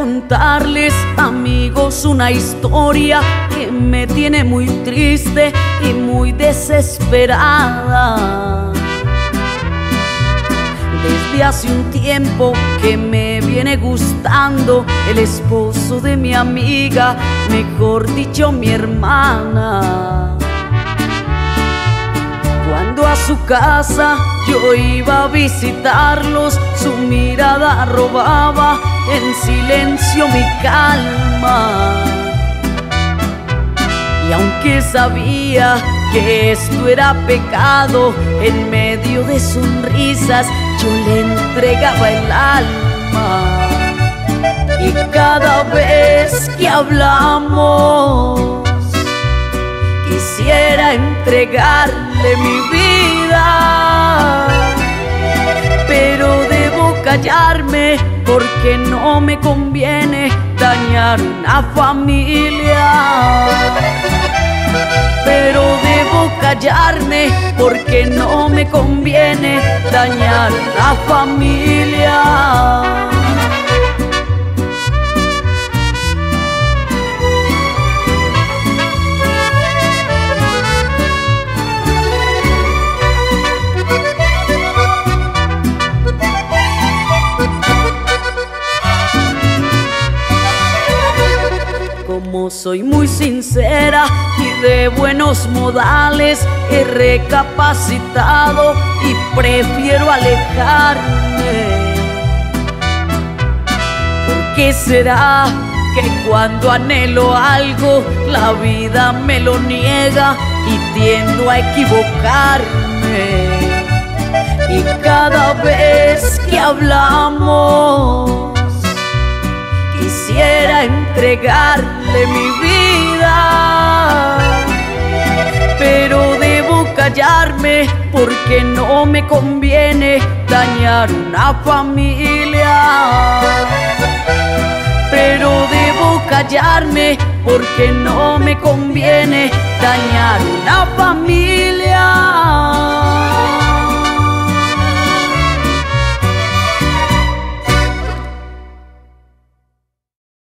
contarles, amigos, una historia que me tiene muy triste y muy desesperada. Desde hace un tiempo que me viene gustando el esposo de mi amiga, mejor dicho mi hermana. Cuando a su casa yo iba a visitarlos, su mirada robaba en silencio mi calma. Y aunque sabía que esto era pecado, en medio de sonrisas yo le entregaba el alma. Y cada vez que hablamos, quisiera entregarle mi vida, callarme porque no me conviene dañar una familia. Pero debo callarme porque no me conviene dañar una familia. Como soy muy sincera y de buenos modales, he recapacitado y prefiero alejarme. ¿Por qué será que cuando anhelo algo, la vida me lo niega y tiendo a equivocarme? Y cada vez que hablamos, quisiera entregarle mi vida, pero debo callarme porque no me conviene dañar una familia. Pero debo callarme porque no me conviene dañar una familia.